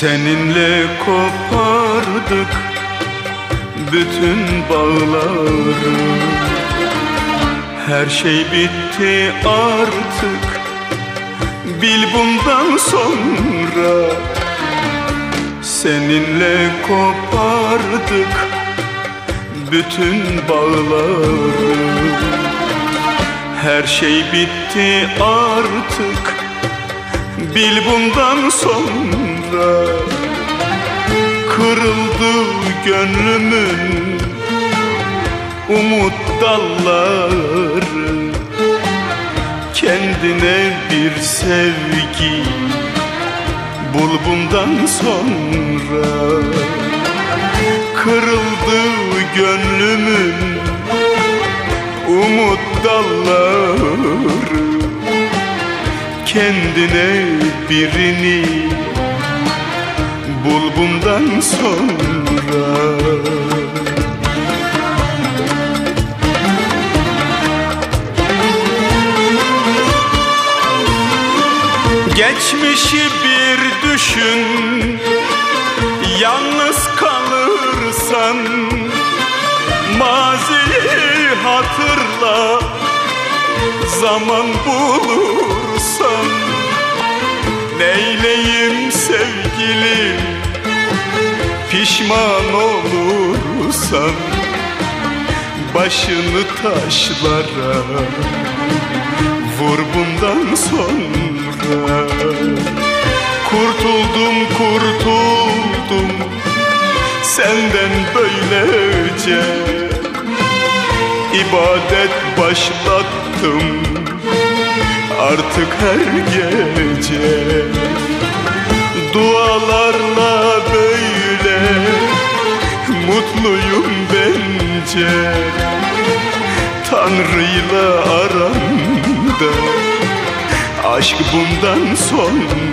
Seninle kopardık bütün bağları. Her şey bitti artık. Bil bundan sonra. Seninle kopardık bütün bağları. Her şey bitti artık Bil bundan sonra Kırıldı gönlümün umut dalları. Kendine bir sevgi bul bundan sonra. Kırıldı gönlümün umut dalları Kendine birini bul bundan sonra. Geçmişi bir düşün Yalnız kalırsan Maziyi hatırla Zaman bulursan Neyleyim sevgilim? Pişman olursan Başını taşlara Vur bundan sonra. Kurtuldum kurtuldum Senden böylece. İbadet başlattım Artık her gece Dualarla böyle Mutluyum bence. Tanrı'yla aramda Aşk bundan sonra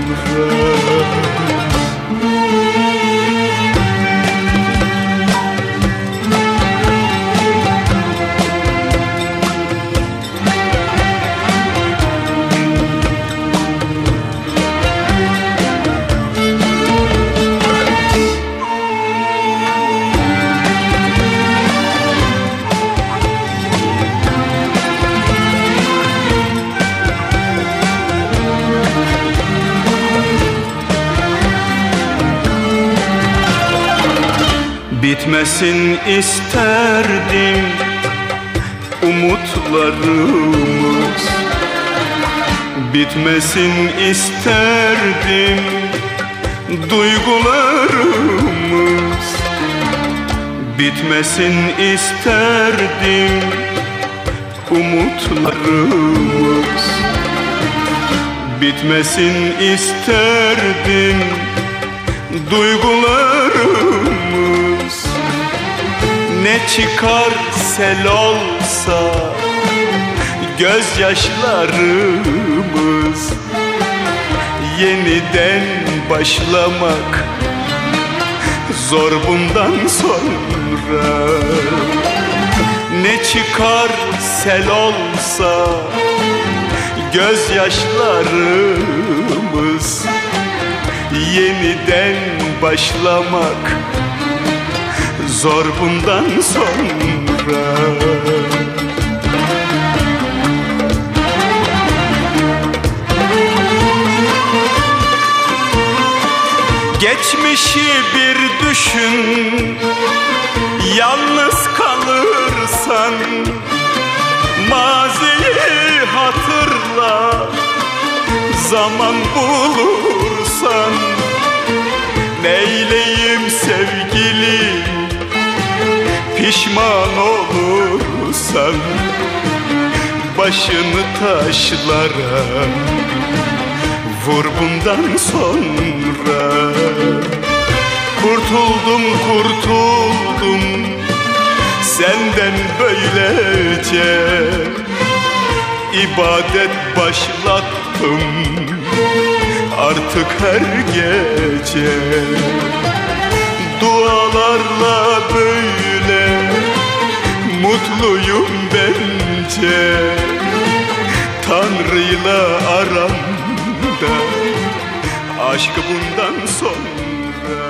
Bitmesin isterdim umutlarımız. Bitmesin isterdim duygularımız. Bitmesin isterdim umutlarımız. Bitmesin isterdim duygularımız Ne çıkar sel olsa gözyaşlarımız Yeniden başlamak zor bundan sonra. Ne çıkar sel olsa gözyaşlarımız Yeniden başlamak zor bundan sonra. Geçmişi bir düşün Yalnız kalırsan. Maziyi hatırla Zaman bulursan. Neyleyim Pişman olursan Başını taşlara Vur bundan sonra. Kurtuldum kurtuldum Senden böylece. İbadet başlattım Artık her gece. Dualarla Mutluyum bence. Tanrı'yla aramda. Aşk bundan sonra